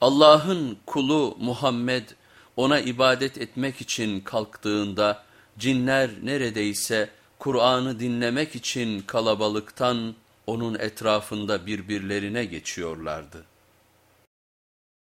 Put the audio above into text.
Allah'ın kulu Muhammed ona ibadet etmek için kalktığında cinler neredeyse Kur'an'ı dinlemek için kalabalıktan onun etrafında birbirlerine geçiyorlardı.